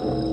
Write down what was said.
Oh.